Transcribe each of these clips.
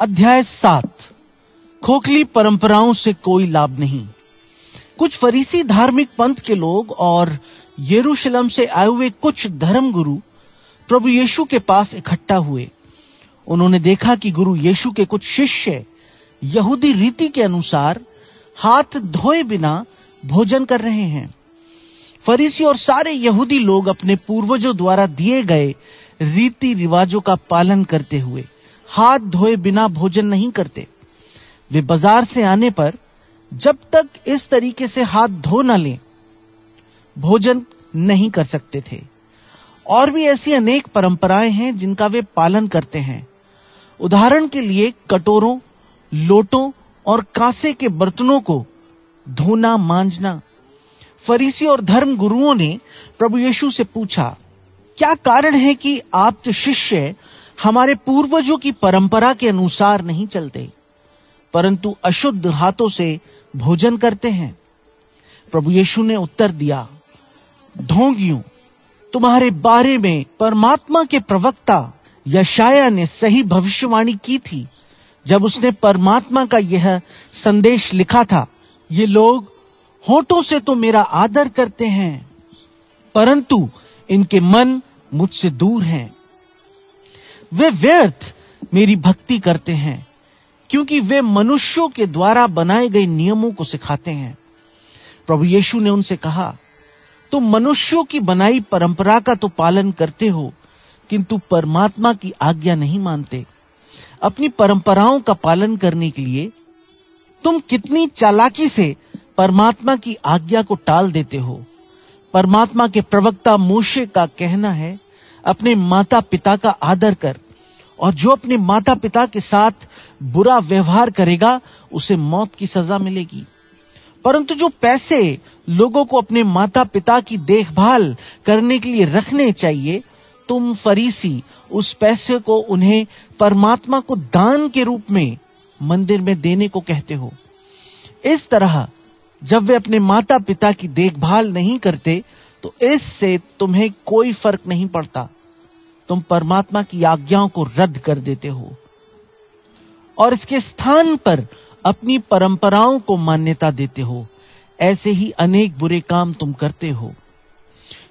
अध्याय सात। खोखली परंपराओं से कोई लाभ नहीं। कुछ फरीसी धार्मिक पंथ के लोग और यरूशलेम से आए हुए कुछ धर्म गुरु प्रभु यीशु के पास इकट्ठा हुए। उन्होंने देखा कि गुरु यीशु के कुछ शिष्य यहूदी रीति के अनुसार हाथ धोए बिना भोजन कर रहे हैं। फरीसी और सारे यहूदी लोग अपने पूर्वजों द्वारा दिए गए रीति रिवाजों का पालन करते हुए हाथ धोए बिना भोजन नहीं करते। वे बाज़ार से आने पर जब तक इस तरीके से हाथ धो न लें, भोजन नहीं कर सकते थे। और भी ऐसी अनेक परंपराएँ हैं जिनका वे पालन करते हैं। उदाहरण के लिए कटोरों, लोटों और कांसे के बर्तनों को धोना मांजना फरीसी और धर्म गुरुओं ने प्रभु यीशु से पूछा, क्या कारण है कि आपके शिष्य हमारे पूर्वजों की परंपरा के अनुसार नहीं चलते, परंतु अशुद्ध हाथों से भोजन करते हैं। प्रभु यीशु ने उत्तर दिया, ढोंगियों, तुम्हारे बारे में परमात्मा के प्रवक्ता यशाया ने सही भविष्यवाणी की थी। जब उसने परमात्मा का यह संदेश लिखा था, ये लोग होठों से तो मेरा आदर करते हैं, परंतु इनके मन मुझसे दूर हैं। वे व्यर्थ मेरी भक्ति करते हैं, क्योंकि वे मनुष्यों के द्वारा बनाए गए नियमों को सिखाते हैं। प्रभु यीशु ने उनसे कहा, तुम मनुष्यों की बनाई परंपरा का तो पालन करते हो, किंतु परमात्मा की आज्ञा नहीं मानते। अपनी परंपराओं का पालन करने के लिए तुम कितनी चालाकी से परमात्मा की आज्ञा को टाल देते हो। परमात्मा के प्रवक्ता मोशे का कहना है अपने माता पिता का आदर कर और जो अपने माता पिता के साथ बुरा व्यवहार करेगा, उसे मौत की सजा मिलेगी। परंतु जो पैसे लोगों को अपने माता पिता की देखभाल करने के लिए रखने चाहिए, तुम फरीसी उस पैसे को उन्हें परमात्मा को दान के रूप में मंदिर में देने को कहते हो। इस तरह जब वे अपने माता पिता की देखभाल नहीं करते तो इससे तुम्हें कोई फ़र्क नहीं पड़ता। तुम परमात्मा की आज्ञाओं को रद्द कर देते हो और इसके स्थान पर अपनी परंपराओं को मान्यता देते हो। ऐसे ही अनेक बुरे काम तुम करते हो।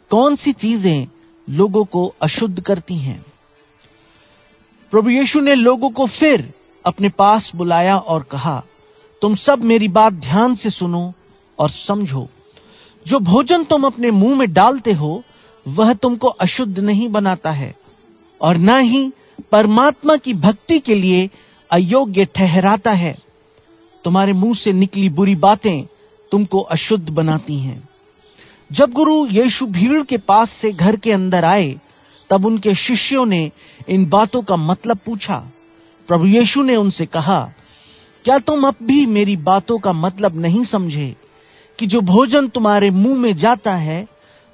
कौन सी चीज़ें लोगों को अशुद्ध करती हैं? प्रभु यीशु ने लोगों को फिर अपने पास बुलाया और कहा, तुम सब मेरी बात ध्यान से सुनो और समझो। जो भोजन तुम अपने मुँह में डालते हो, वह तुमको अशुद्ध नहीं बनाता है। और न ही परमात्मा की भक्ति के लिए अयोग्य ठहराता है। तुम्हारे मुँह से निकली बुरी बातें तुमको अशुद्ध बनाती हैं। जब गुरु यीशु भीड़ के पास से घर के अंदर आए, तब उनके शिष्यों ने इन बातों का मतलब पूछा। प्रभु यीशु ने उनसे कहा, क्या तुम अब भी मेरी बातों का मतलब नहीं समझे कि जो भोजन तुम्हारे मुँह में जाता है,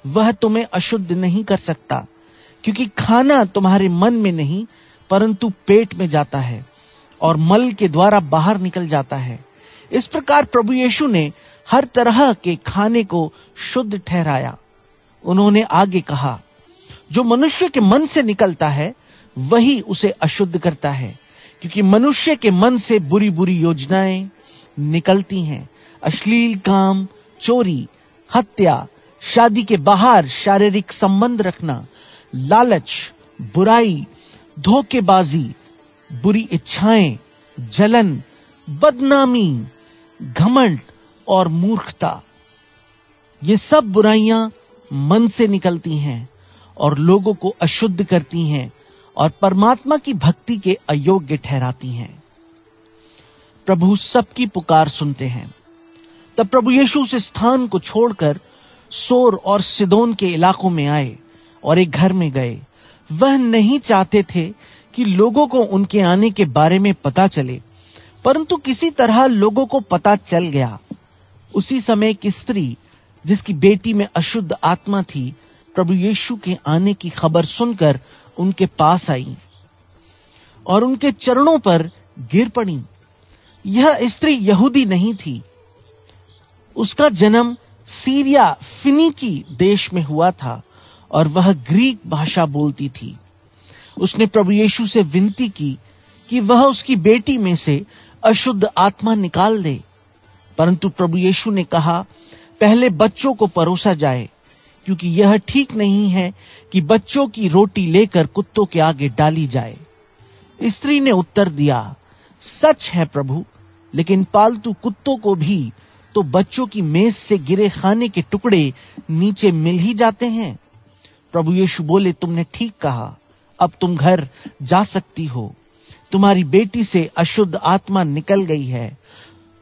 वह तुम्हें अशुद्ध नहीं कर सकता? क्योंकि खाना तुम्हारे मन में नहीं, परंतु पेट में जाता है और मल के द्वारा बाहर निकल जाता है। इस प्रकार प्रभु यीशु ने हर तरह के खाने को शुद्ध ठहराया। उन्होंने आगे कहा, जो मनुष्य के मन से निकलता है, वही उसे अशुद्ध करता है, क्योंकि मनुष्य के मन से बुरी बुरी योजनाएँ निकलती हैं। अश्लील काम, चोरी, हत्या, शादी के बाहर शारीरिक संबंध रखना लालच, बुराई, धोखेबाजी, बुरी इच्छाएँ, जलन, बदनामी, घमंड और मूर्खता। ये सब बुराइयाँ मन से निकलती हैं और लोगों को अशुद्ध करती हैं और परमात्मा की भक्ति के अयोग्य ठहराती हैं। प्रभु सबकी पुकार सुनते हैं। तब प्रभु यीशु उस स्थान को छोड़कर सोर और सिदोन के इलाकों में आए। और एक घर में गए। वह नहीं चाहते थे कि लोगों को उनके आने के बारे में पता चले, परंतु किसी तरह लोगों को पता चल गया। उसी समय एक स्त्री, जिसकी बेटी में अशुद्ध आत्मा थी, प्रभु यीशु के आने की खबर सुनकर उनके पास आई और उनके चरणों पर गिर पड़ी। यह स्त्री यहूदी नहीं थी। उसका जन्म सीरिया फिनिकी देश में हुआ था। और वह ग्रीक भाषा बोलती थी। उसने प्रभु यीशु से विनती की कि वह उसकी बेटी में से अशुद्ध आत्मा निकाल दे। परंतु प्रभु यीशु ने कहा, पहले बच्चों को परोसा जाए, क्योंकि यह ठीक नहीं है कि बच्चों की रोटी लेकर कुत्तों के आगे डाली जाए। स्त्री ने उत्तर दिया, सच है प्रभु, लेकिन पालतू कुत्तों को भी तो बच्चों की मेज से गिरे खाने के टुकड़े नीचे मिल ही जाते हैं। प्रभु यीशु बोले, तुमने ठीक कहा। अब तुम घर जा सकती हो। तुम्हारी बेटी से अशुद्ध आत्मा निकल गई है।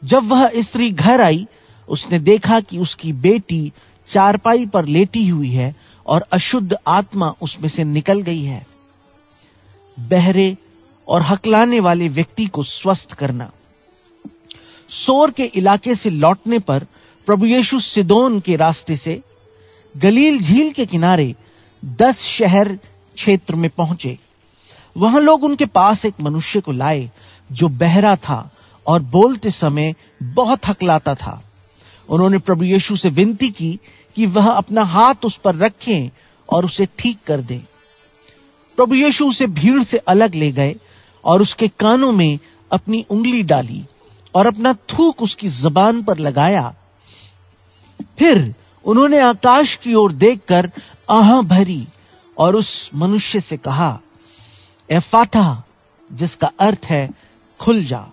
जब वह स्त्री घर आई, उसने देखा कि उसकी बेटी चारपाई पर लेटी हुई है और अशुद्ध आत्मा उसमें से निकल गई है। बहरे और हकलाने वाले व्यक्ति को स्वस्थ करना। सोर के इलाके से लौटने पर प्रभु यीशु सिदोन के रास्ते से गलील झील के किनारे दस शहर क्षेत्र में पहुँचे। वहाँ लोग उनके पास एक मनुष्य को लाए, जो बहरा था और बोलते समय बहुत हकलाता था। उन्होंने प्रभु यीशु से विनती की कि वह अपना हाथ उस पर रखें और उसे ठीक कर दे। प्रभु यीशु उसे भीड़ से अलग ले गए और उसके कानों में अपनी उंगली डाली और अपना थूक उसकी जबान पर लगाया। फिर उन्होंने आकाश की ओर देखकर आह भरी और उस मनुष्य से कहा एफाथा जिसका अर्थ है खुल जा।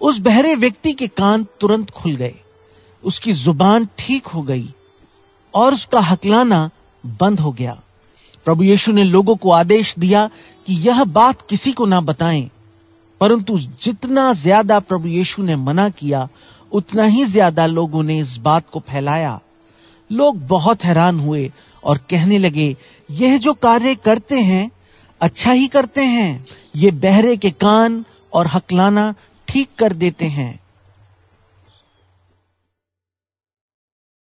उस बहरे व्यक्ति के कान तुरंत खुल गए। उसकी ज़ुबान ठीक हो गई और उसका हकलाना बंद हो गया। प्रभु यीशु ने लोगों को आदेश दिया कि यह बात किसी को ना बताएँ, परंतु जितना ज़्यादा प्रभु यीशु ने मना किया उतना ही ज़्यादा लोगों ने इस बात को फैलाया। लोग बहुत हैरान हुए और कहने लगे, यह जो कार्य करते हैं अच्छा ही करते हैं। ये बहरे के कान और हकलाना ठीक कर देते हैं।